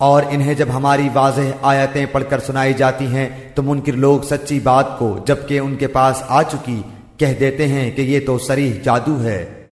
और इन्हें जब हमारी वाजह आयतें पढ़कर सुनाई जाती हैं तो मुनकर लोग सच्ची बात को जबकि उनके पास आ चुकी, कह देते हैं कि ये तो सरीह जादू है।